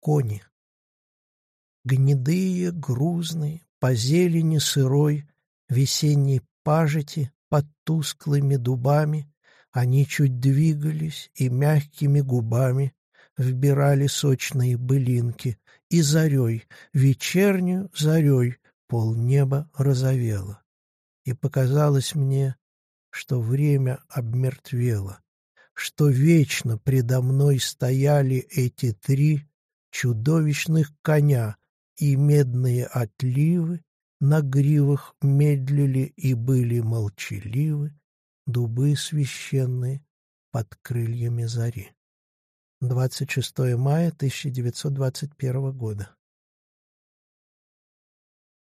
кони. Гнедые, грузные, по зелени сырой, весенней пажити под тусклыми дубами, они чуть двигались и мягкими губами вбирали сочные былинки, и зарей, вечернюю зарей, полнеба розовело. И показалось мне, что время обмертвело, что вечно предо мной стояли эти три чудовищных коня, и медные отливы на гривах медлили и были молчаливы дубы священные под крыльями зари. 26 мая 1921 года.